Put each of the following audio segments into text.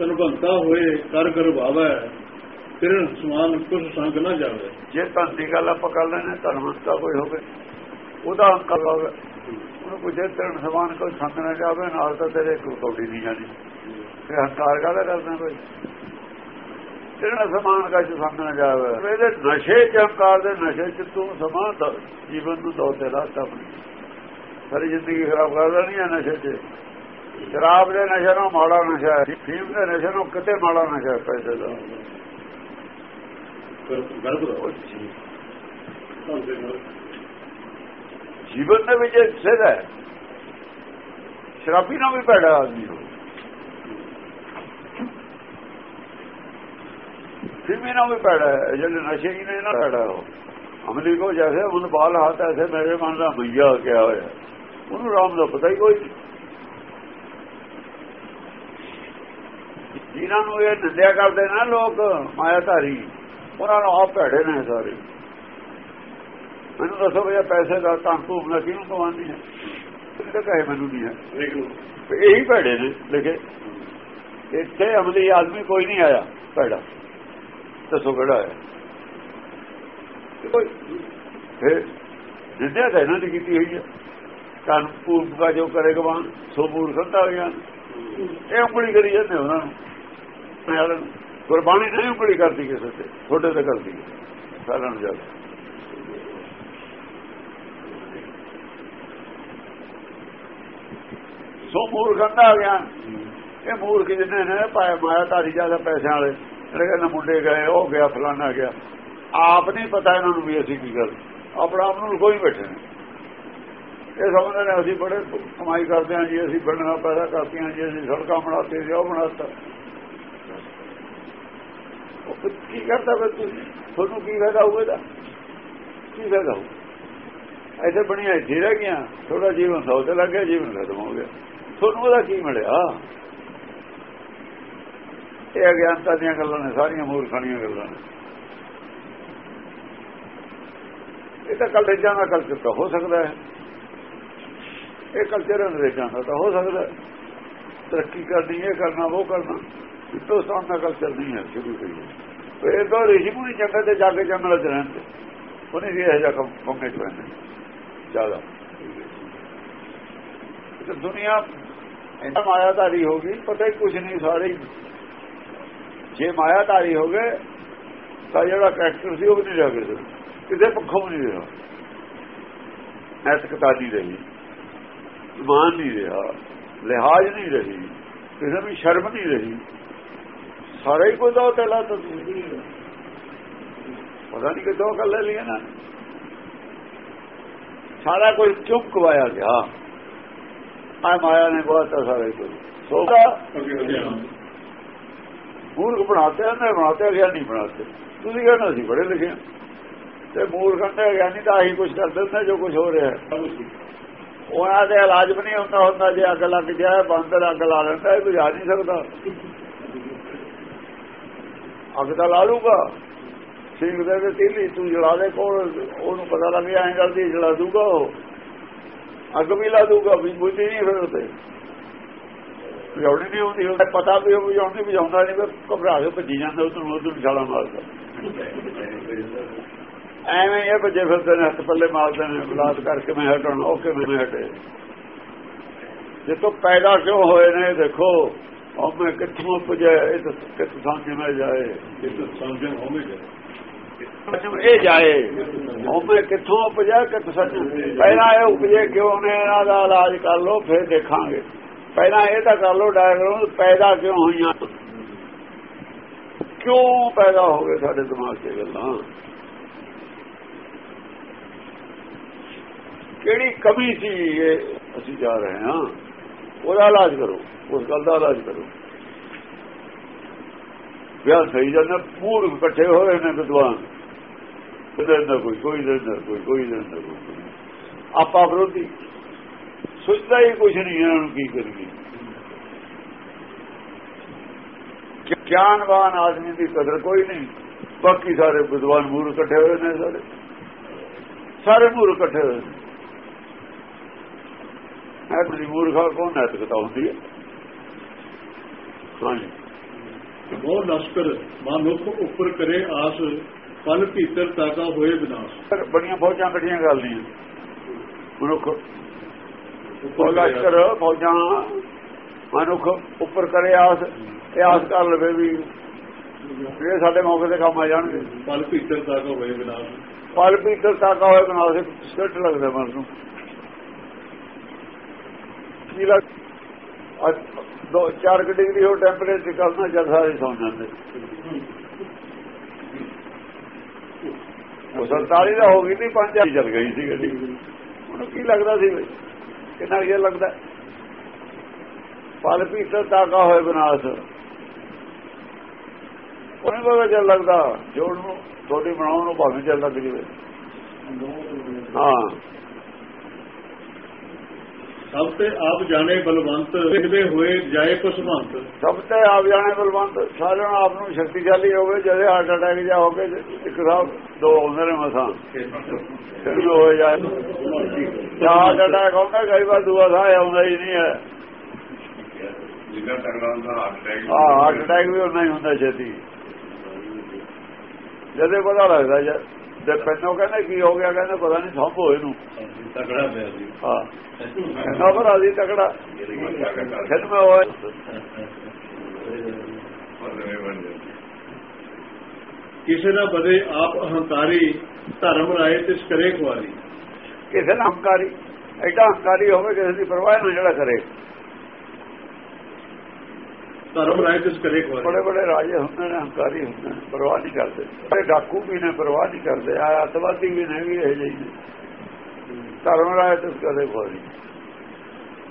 ਤਨਵੰਤਾ ਹੋਏ, ਕਰ ਕਰ ਭਾਵੈ ਕਿਰਨ ਸਮਾਨ ਕੁਛ ਸੰਗ ਨਾ ਜਾਵੇ। ਜੇ ਧਨ ਦੀ ਗੱਲ ਆਪਾਂ ਕਰ ਲੈਣੇ ਧਨਵੰਤਾ ਕੋਈ ਹੋਵੇ, ਉਹਦਾ ਅੰਕਲ ਹੋਵੇ ਉਹਨੂੰ ਪੁੱਛੇ ਤਰਨ ਸਮਾਨ ਕੋਈ ਸੰਗ ਨਾ ਜਾਵੇ, ਨਾਲ ਤਾਂ ਤੇਰੇ ਕੋਈ ਕੌਡੀ ਨਹੀਂ ਜਾਣੀ। ਤੇ ਹੰਕਾਰ ਕਾਹਦਾ ਕਰਦਾ ਕੋਈ? ਤੇਰਾ ਸਮਾਨ ਕਾ ਸੰਗ ਨਾ ਜਾਵੇ। ਇਹਦੇ ਨਸ਼ੇ ਚ ਹੰਕਾਰ ਦੇ ਨਸ਼ੇ ਚ ਤੂੰ ਸਮਾਨ ਜੀਵਨ ਨੂੰ ਦੋ ਤੇ ਰਾਤ ਆਪਣੀ ਸਾਰੀ ਜ਼ਿੰਦਗੀ ਖਰਾਬ ਕਰਦਾ ਦੇਣੀ ਹੈ ਨਸ਼ੇ ਚ। ਸ਼ਰਾਬ ਦੇ ਨਸ਼ੇ ਨੂੰ ਮਾੜਾ ਨਸ਼ਾ ਹੈ ਫੀਮ ਦੇ ਨਸ਼ੇ ਨੂੰ ਕਿਤੇ ਮਾੜਾ ਨਸ਼ਾ ਹੈ ਪੈਸੇ ਦਾ। ਨਾਲ ਜੀਵਨ ਦੇ ਵਿੱਚ ਸਿਰ ਹੈ। ਸ਼ਰਾਬੀ ਨਾਲ ਵੀ ਪੈੜਾ ਆਦਮੀ ਹੋ। ਫਿਲਮੀ ਨਾਲ ਵੀ ਪੈੜਾ ਹੈ ਜਿਹੜੇ ਨਸ਼ੇ ਹੀ ਨੇ ਨਾ ਪੈੜਾ ਹੋ। ਅਮਲੀ ਕੋ ਜੈਸੇ ਉਹਨ ਬਾਲ ਹੱਥ ਐਸੇ ਮੇਰੇ ਮਨ ਦਾ ਮਈਆ ਕਿਆ ਹੋਇਆ। ਉਹਨੂੰ ਰਾਮ ਦਾ ਪਤਾ ਹੀ ਕੋਈ ਨਹੀਂ। ਜਿਨ੍ਹਾਂ ਨੂੰ ਇਹ ਨਿੰਦਿਆ ਕਰਦੇ ਨਾ ਲੋਕ ਮਾਇਆਧਾਰੀ। ਉਹਨਾਂ ਨੂੰ ਆਪ ਭੈੜੇ ਨੇ ਸਾਰੇ। ਮੈਨੂੰ ਦੱਸੋ ਵੀ ਪੈਸੇ ਦਾ ਤਾਂ ਧੂਪ ਨਾ ਕਿਉਂ ਕਮਾਉਂਦੀ ਹੈ? ਕਿਤੇ ਕਹੇ ਮੈਨੂੰ ਨਹੀਂ ਹੈ। ਇਹੀ ਭੈੜੇ ਨੇ ਲਿਖੇ ਇੱਥੇ ਅਮਲੀ ਆਦਮੀ ਕੋਈ ਨਹੀਂ ਆਇਆ ਭੈੜਾ। ਦੱਸੋ ਕਿਹੜਾ ਆਇਆ ਕੋਈ ਫਿਰ ਜਿੱਦਿਆ ਤਾਂ ਇਹਨਾਂ ਦੀ ਕੀਤੀ ਹੋਈ ਹੈ। ਤਨ ਪੂਰਬ ਦਾ ਜੋ ਕਰੇਗਾ ਵਾਂ ਸੋ ਮੂਰਖਤਾ ਹੋ ਗਿਆ। ਇਹ ਉਂਗਲੀ ਕਰੀ ਜਾਂਦੇ ਉਹਨਾਂ ਨੂੰ। ਯਾਰ ਗੁਰਬਾਣੀ ਨਹੀਂ ਉਂਗਲੀ ਕਰਦੀ ਕਿਸੇ ਤੇ, ਤੁਹਾਡੇ ਤੇ ਕਰਦੀ ਸਾਰਿਆਂ ਨੂੰ ਜ਼ਿਆਦਾ ਸੋ ਮੂਰਖ ਆ ਗਿਆ। ਇਹ ਮੂਰਖ ਜਿੰਨੇ ਨੇ ਪਾਇਆ ਮਾਇਆ ਧਾਰੀ ਜ਼ਿਆਦਾ ਪੈਸਿਆਂ ਵਾਲੇ, ਜਿਹੜੇ ਕਹਿੰਦੇ ਮੁੰਡੇ ਗਏ, ਉਹ ਗਿਆ ਫਲਾਣਾ ਗਿਆ। ਆਪ ਨਹੀਂ ਪਤਾ ਇਹਨਾਂ ਨੂੰ ਵੀ ਅਸੀਂ ਕੀ ਕਰ ਆਪਣਾ ਆਪ ਨੂੰ ਕੋਈ ਬੈਠੇ ਨੇ ਇਹ ਸਮਝਦੇ ਨੇ, ਅਸੀਂ ਬੜੇ ਕਮਾਈ ਕਰਦੇ ਹਾਂ ਜੀ, ਅਸੀਂ ਬਣਨਾ ਪੈਦਾ ਕਰਦੇ ਹਾਂ ਜੀ, ਅਸੀਂ ਸੜਕਾਂ ਬਣਾਤੇ ਜੀ, ਉਹ ਬਣਾਤਾ। ਉਹ ਕੀ ਕਰਦਾ ਫਿਰ ਤੁਸੀਂ ਤੁਹਾਨੂੰ ਕੀ ਫਾਇਦਾ ਹੋਵੇਗਾ ਕੀ ਫਾਇਦਾ ਹੋ ਐਸੇ ਬਣੀਆਂ ਇੱਥੇ ਰਹਿ ਗਿਆ ਥੋੜਾ ਜੀਵਨ ਸੌ ਤੇ ਲੱਗ ਗਿਆ, ਜੀਵਨ ਖਤਮ ਹੋ ਗਿਆ। ਤੁਹਾਨੂੰ ਉਹਦਾ ਕੀ ਮਿਲਿਆ? ਇਹ ਅਗਿਆਨਤਾ ਦੀਆਂ ਗੱਲਾਂ ਨੇ, ਸਾਰੀਆਂ ਮੂਰਖਾਣੀਆਂ ਗੱਲਾਂ ਨੇ। ਇਹ ਤਾਂ ਕਲਚਰਾਂ ਦਾ ਕਲਚਰ ਤਾਂ ਹੋ ਸਕਦਾ ਹੈ। ਇਹ ਕਲਚਰ ਅੰਗਰੇਜ਼ਾਂ ਦਾ ਤਾਂ ਹੋ ਸਕਦਾ ਹੈ। ਤਰੱਕੀ ਕਰਨੀ, ਇਹ ਕਰਨਾ, ਉਹ ਕਰਨਾ। ਹਿੰਦੁਸਤਾਨ ਦਾ ਕਲਚਰ ਨਹੀਂ ਹੈ, ਸ਼ੁਰੂ ਤੋਂ ਫਿਰ ਤਾਂ ਰਿਸ਼ੀ ਮੁਨੀ ਜੰਗਲ ਤੇ ਜਾ ਕੇ ਜੰਗਲ ਚ ਰਹਿੰਦੇ। ਉਹਨੇ ਵੀ ਇਹ ਜਿਹਾ ਪੰਗੇ ਚ ਰਹਿੰਦੇ। ਜ਼ਿਆਦਾ। ਤੇ ਦੁਨੀਆ ਇੰਨਾ ਮਾਇਆਧਾਰੀ ਹੋ ਗਈ, ਪਤਾ ਹੀ ਕੁਝ ਨਹੀਂ ਸਾਰੇ ਜੇ ਮਾਇਆਧਾਰੀ ਹੋ ਗਏ, ਤਾਂ ਜਿਹੜਾ ਕੈਰੈਕਟਰ ਸੀ ਉਹ ਵੀ ਨਹੀਂ ਰਹਿ ਗਿਆ ਕਿਸੇ ਪੱਖੋਂ ਵੀ ਨਹੀਂ ਰਿਹਾ। ਐਤਕਤਾ ਨਹੀਂ ਰਹੀ। ਇਮਾਨ ਨਹੀਂ ਰਿਹਾ। ਲਿਹਾਜ਼ ਨਹੀਂ ਰਹੀ। ਕਿਸੇ ਵੀ ਸ਼ਰਮ ਨਹੀਂ ਰਹੀ। ਸਾਰਾ ਹੀ ਕੋਈ ਦੋ ਤੇ ਲਾਤਾ ਪਤਾ ਨਹੀਂ ਕਿ ਦੋ ਗੱਲ ਲੈ ਲਈਆਂ ਨਾ। ਸਾਰਾ ਕੋਈ ਚੁੱਪ ਕਵਾਇਆ ਗਿਆ। ਆ ਮਾਇਆ ਨੇ ਬਹੁਤ ਸਾਰਾ ਹੀ ਕੋਈ ਸੋਗਾ ਮੂਰਖ ਬਣਾਤੇ ਨੇ ਬਣਾਤੇ ਗਿਆ, ਨਹੀਂ ਬਣਾਤੇ। ਤੁਸੀਂ ਕਹਿੰਦੇ ਅਸੀਂ ਬੜੇ ਲਿਖੇ ਤੇ ਮੂਰਖ ਕਹਿੰਦੇ ਗਿਆਨੀ ਤਾਂ ਆਹੀ ਕੁਝ ਕਰਦੇ ਨੇ ਜੋ ਕੁਝ ਹੋ ਰਿਹਾ ਉਹਨਾਂ ਦੇ ਇਲਾਜ ਵੀ ਨਹੀਂ ਹੁੰਦਾ ਹੁੰਦਾ, ਜੇ ਅੱਗ ਲੱਗ ਜਾਏ ਬੰਦਰ ਅੱਗ ਲਾ ਲੈਂਦਾ, ਇਹ ਬੁਝਾ ਨਹੀਂ ਸਕਦਾ। ਅੱਗ ਤਾਂ ਲਾ ਲੂਗਾ। ਸਿੰਘ ਦੇ ਤੀਲੀ ਤੂੰ ਜਲਾ ਦੇ ਕੋਲ, ਉਹਨੂੰ ਪਤਾ ਲੱਗ ਗਿਆ ਐਂ ਕਰਦੀ, ਜਲਾ ਦੂਗਾ ਉਹ। ਅੱਗ ਵੀ ਲਾ ਦੂਗਾ, ਵੀ ਬੁਝਦੀ ਨਹੀਂ ਫਿਰ ਉਤੇ ਬੁਝਾਉਣੀ ਨਹੀਂ ਹੁੰਦੀ ਉਹਦਾ ਪਤਾ ਵੀ ਉਹ ਬੁਝਾਉਣੀ ਬੁਝਾਉਂਦਾ ਨਹੀਂ, ਫਿਰ ਘਬਰਾ ਕੇ ਭੱਜੀ ਜਾਂਦਾ, ਉਧਰ ਨੂੰ ਉਧਰ ਛਾਲਾ ਮਾਰਦਾ। ਐਵੇਂ ਇਹ ਬੱਜੇ ਫਿਰਦੇ ਨੇ, ਹੱਥ ਪੱਲੇ ਮਾਰਦੇ ਨੇ ਬਲਾਸ ਕਰਕੇ ਮੈਂ ਹਟਣ ਓਕੇ, ਮੈਂ ਹਟੇ। ਜੇ ਤੋਂ ਪੈਦਾ ਕਿਉਂ ਹੋਏ ਨੇ, ਦੇਖੋ। ਉਹ ਮੈਂ ਕਿੱਥੋਂ ਪੁਜੇ ਇਹ ਤਾਂ ਕਿੱਥ ਮੈਂ ਜਾਏ? ਇਸ ਸਮਝਣ ਹੋਵੇਗਾ ਜਦ ਇਹ ਜਾਏ? ਉਹ ਮੈਂ ਕਿੱਥੋਂ ਉਪਜਿਆ ਕਿੱਥ ਸੱਚ ਪਹਿਲਾਂ ਇਹ ਉਪਜੇ ਕਿਉਂ ਨੇ? ਇਹਨਾਂ ਦਾ ਇਲਾਜ ਕਰ ਲਓ ਫਿਰ ਦੇਖਾਂਗੇ। ਪਹਿਲਾਂ ਇਹ ਤਾਂ ਕਰ ਲਓ ਡਾਇਗਰਾਮ ਪੈਦਾ ਕਿਉਂ ਹੋਈਆਂ? ਕਿਉਂ ਪੈਦਾ ਹੋ ਗਏ ਸਾਡੇ ਦਿਮਾਗ 'ਚ ਇਹ ਗੱਲਾਂ? ਕਿਹੜੀ ਕਮੀ ਸੀ ਇਹ? ਅਸੀਂ ਜਾ ਰਹੇ ਹਾਂ। ਉਹਦਾ ਇਲਾਜ ਕਰੋ ਉਸ ਗੱਲ ਦਾ ਇਲਾਜ ਕਰੋ। ਵਿਆਹ ਸਹੀ ਜਾਂਦਾ, ਪੂਰ ਇਕੱਠੇ ਹੋਏ ਨੇ ਵਿਦਵਾਨ। ਕਿਤੇ ਨਾ ਕੋਈ ਕੋਈ ਦਿਨ ਨਾ ਕੋਈ ਕੋਈ ਦਿਨ ਨਾ ਕੋਈ। ਆਪਾ ਵਿਰੋਧੀ। ਸੋਚਦਾ ਹੀ ਕੁਝ ਨਹੀਂ ਇਹਨਾਂ ਨੂੰ ਕੀ ਕਰੀਏ। ਗਿਆਨਵਾਨ ਆਦਮੀ ਦੀ ਕਦਰ ਕੋਈ ਨਹੀਂ। ਬਾਕੀ ਸਾਰੇ ਵਿਦਵਾਨ ਮੂਰ ਇਕੱਠੇ ਹੋਏ ਨੇ ਸਾਰੇ। ਸਾਰੇ ਮੂਰ ਇਕੱਠੇ ਹੋਏ ਨੇ। ਐਤਲੀ ਮੂਰਖਾ ਕੋਣ ਨੈਤਿਕਤਾ ਹੁੰਦੀ ਹੈ। ਹਾਂਜੀ। ਬਹੁ ਲਸ਼ਕਰ ਮਨੁੱਖ ਉੱਪਰ ਕਰੇ ਆਸ ਫਲ ਭੀਤਰ ਤਾਕਾ ਹੋਏ ਵਿਨਾਸ਼। ਬੜੀਆਂ ਫੌਜਾਂ ਇਕੱਠੀਆਂ ਕਰ ਲਈਆਂ ਮਨੁੱਖ। ਫੌਜਾਂ ਕਰ ਫੌਜਾਂ ਮਨੁੱਖ ਉੱਪਰ ਕਰੇ ਆਸ ਇਹ ਆਸ ਕਰ ਲਵੇ ਵੀ ਇਹ ਸਾਡੇ ਮੌਕੇ ਤੇ ਕੰਮ ਆ ਜਾਣਗੇ। ਫਲ ਭੀਤਰ ਤਾਕਾ ਹੋਏ ਵਿਨਾਸ਼। ਫਲ ਪੀਤਰ ਤਾਕਾ ਹੋਏ ਦੇ ਸਿੱਟ ਲੱਗਦਾ ਮਨ ਨੂੰ। ਕੀ ਲੱਗ ਦੋ 4 ਡਿਗਰੀ ਹੋ ਟੈਂਪਰੇਚਰ ਕਰਨਾ ਜਦ ਸਾਰੇ ਸੌਂ ਜਾਂਦੇ। ਉਹ 47 ਦਾ ਹੋ ਗਈ ਨਹੀਂ 5 ਚੱਲ ਗਈ ਸੀ ਗੱਡੀ। ਉਹਨੂੰ ਕੀ ਲੱਗਦਾ ਸੀ ਕਿੰਨਾ ਇਹ ਲੱਗਦਾ? ਪਲ ਪੀਤਰ ਤਾਕਾ ਹੋਏ ਬਨਾਸ ਉਹਨੇ ਕੋਲ ਚੱਲ ਲੱਗਦਾ, ਜੋੜ ਨੂੰ ਤੁਹਾਡੀ ਬਣਾਉਣ ਨੂੰ ਭਾਵੇਂ ਚੱਲ ਲੱਗ ਜਵੇ। ਹਾਂ। ਸਭ ਤੇ ਆਪ ਜਾਣੇ ਬਲਵੰਤ ਲਿਖਦੇ ਹੋਏ ਜਾਏ ਕੁਸਵੰਤ ਸਭ ਤੇ ਆਪ ਜਾਣੇ ਬਲਵੰਤ ਸਾਰਿਆਂ ਆਪ ਨੂੰ ਸ਼ਕਤੀਸ਼ਾਲੀ ਹੋਵੇ ਜਦੇ ਹਾਰਟ ਅਟੈਕ ਜਾ ਹੋਵੇ ਇੱਕ ਸਾਹਿਬ ਦੋ ਆਉਂਦੇ ਨੇ ਮਸਾਂ। ਫਿਰ ਵੀ ਹੋ ਜਾਏ। ਜਾਂ ਹਾਰਟ ਅਟੈਕ ਆਉਂਦਾ ਕਈ ਵਾਰ ਦੂਆ ਸਾਹ ਆਉਂਦਾ ਹੀ ਨਹੀਂ ਹੈ। ਜਿੰਨਾ ਤਗੜਾ ਹੁੰਦਾ ਹਾਰਟ ਅਟੈਕ ਹਾਂ ਹਾਰਟ ਅਟੈਕ ਵੀ ਉਹਨਾਂ ਹੀ ਹੁੰਦਾ ਛੇਤੀ। ਜਦੇ ਪਤਾ ਲੱਗਦਾ ਜਦ ਤੇ ਪੈਨੋ ਕਹਿੰਦੇ ਕੀ ਹੋ ਗਿਆ ਕਹਿੰਦੇ ਪਤਾ ਨਹੀਂ ਸੌਂਪ ਹੋਏ ਨੂੰ। ਤਕੜਾ ਪਿਆ ਹਾਂ। ਖਬਰ ਆ ਜੀ ਤਕੜਾ। ਫਿਰ ਮੈਂ ਹੋਇਆ ਕਿਸੇ ਨਾ ਬਦੇ ਆਪ ਅਹੰਕਾਰੀ ਧਰਮ ਰਾਏ ਤਿਸ ਕਰੇ ਖੁਆਰੀ ਕਿਸੇ ਨਾਲ ਹੰਕਾਰੀ ਐਡਾ ਹੰਕਾਰੀ ਹੋਵੇ ਕਿਸੇ ਦੀ ਪਰਵਾਹ ਨਾ ਜਿਹੜਾ ਕਰੇ। ਧਰਮ ਰਾਏ ਤਿਸ ਕਰੇ ਖੁਆਰੀ ਬੜੇ ਬੜੇ ਰਾਜੇ ਹੁੰਦੇ ਨੇ ਹੰਕਾਰੀ ਹੁੰਦੇ ਨੇ ਪਰਵਾਹ ਨਹੀਂ ਕਰਦੇ। ਬੜੇ ਡਾਕੂ ਵੀ ਨੇ ਪਰਵਾਹ ਨਹੀਂ ਕਰਦੇ। ਆ ਅਤਵਾਦੀ ਵੀ ਨੇ ਵੀ ਇਹ ਜਿਹੀ ਧਰਮ ਰਾਏ ਤੇ ਕਦੇ ਕੋਈ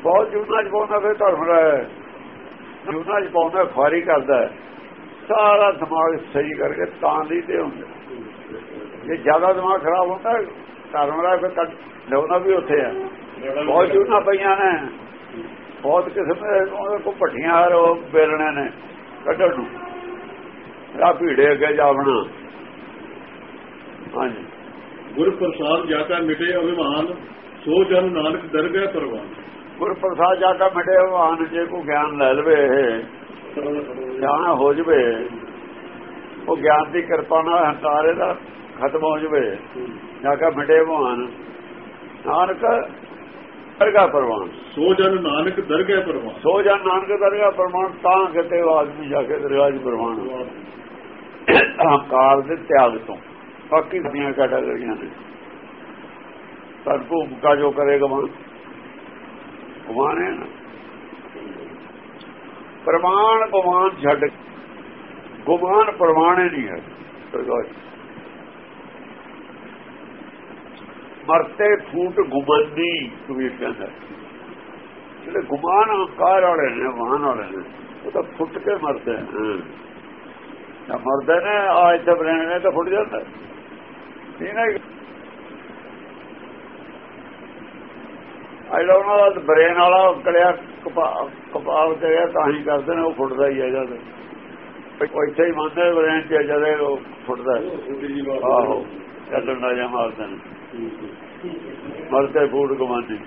ਬਹੁਤ ਜੂਨਾ ਚ ਪਾਉਂਦਾ ਫਿਰ ਧਰਮ ਰਾਏ। ਜੂਨਾ ਚ ਪਾਉਂਦਾ ਫਾਰੀ ਕਰਦਾ। ਸਾਰਾ ਦਿਮਾਗ ਸਹੀ ਕਰਕੇ ਤਾਂ ਦੀ ਤੇ ਹੁੰਦਾ। ਜੇ ਜ਼ਿਆਦਾ ਦਿਮਾਗ ਖਰਾਬ ਹੁੰਦਾ ਧਰਮ ਰਾਏ ਫਿਰ ਕੱਢ ਲਿਆਉਣਾ ਵੀ ਉੱਥੇ ਆ। ਬਹੁਤ ਜੂਨਾ ਪਈਆਂ ਨੇ। ਬਹੁਤ ਕਿਸਮ ਦੇ ਉਹਦੇ ਕੋ ਹਰ ਉਹ ਬੇਲਣੇ ਨੇ ਕੱਢਣ ਨੂੰ। ਆ ਭੀੜੇ ਅੱਗੇ ਜਾਵਣਾ ਹਾਂਜੀ। ਗੁਰ ਪ੍ਰਸਾਦ ਜਾ ਕਾ ਮਿਟੇ ਅਭਿਮਾਨ ਸੋ ਜਨ ਨਾਨਕ ਦਰਗਾਹ ਪਰਵਾਨ। ਗੁਰ ਪ੍ਰਸਾਦ ਜਾ ਕੇ ਮਿਟੇ ਭਗਵਾਨ ਜੇ ਕੋ ਗਿਆਨ ਲੈ ਲਵੇ ਇਹ ਗਿਆਨ ਹੋ ਜਵੇ ਉਹ ਗਿਆਨ ਦੀ ਕਿਰਪਾ ਨਾਲ ਹੰਕਾਰ ਇਹਦਾ ਖਤਮ ਹੋ ਜਵੇ। ਜਾ ਕੇ ਮਿਟੇ ਭਗਵਾਨ ਨਾਨਕ ਦਰਗਾਹ ਪ੍ਰਵਾਨ। ਸੋ ਜਨ ਨਾਨਕ ਦਰਗਾਹ ਪਰਵਾਨ। ਸੋ ਜਨ ਨਾਨਕ ਦਰਗਾਹ ਪ੍ਰਮਾਣ ਤਾਂ ਕਿਤੇ ਆਦਮੀ ਜਾ ਕੇ ਦਰਗਾਹ 'ਚ ਪ੍ਰਮਾਣ ਹੰਕਾਰ ਦੇ ਤਿਆਗ ਤੋਂ। ਬਾਕੀ ਦੀਆਂ ਕੈਟਾਗਰੀਆਂ ਨੇ। ਸਤਿਗੁਰੂ ਕਾ ਜੋ ਕਰੇਗਾ ਮਨ ਗੁਮਾਨੇ ਨਾ। ਪ੍ਰਮਾਣ ਗੁਮਾਨ ਛੱਡ ਗੁਮਾਨ ਪ੍ਰਮਾਣੇ ਨਹੀਂ ਹੈ। ਦਰਗਾਹ 'ਚ। ਮਰਤੇ ਫੂਟ ਗੁਮਾਨੀ ਕਬੀਰ ਕਹਿੰਦਾ ਜਿਹੜੇ ਗੁਮਾਨ ਹੰਕਾਰ ਵਾਲੇ ਨੇ ਵਾਹਨ ਵਾਲੇ ਨੇ ਉਹ ਤਾਂ ਫੁੱਟ ਕੇ ਮਰਦੇ ਨੇ। ਜਾਂ ਮਰਦੇ ਨੇ ਆ ਇੱਥੇ ਬਰੇਨ ਨੇ ਤਾਂ ਫੁੱਟ ਜਾਂਦਾ। ਇਹ ਨਾ I don't know the brain ਵਾਲਾ ਕੜਿਆ ਕਪਾਲ ਤੇ ਗਿਆ ਤਾਂ ਹੀ ਕਰਦੇ ਨੇ ਉਹ ਫੁੱਟਦਾ ਹੀ ਹੈ ਜਦ। ਉਹ ਇੱਥੇ ਹੀ ਮੰਨਦੇ ਬ੍ਰੇਨ ਚ ਜਦੇ ਉਹ ਫੁੱਟਦਾ ਆਹੋ। ਚੱਲਣ ਦਾ ਜਾਂ ਮਾਰਦੇ ਨੇ। ਮਰਦੇ ਫੂਡ ਕਮਾਂਦੀ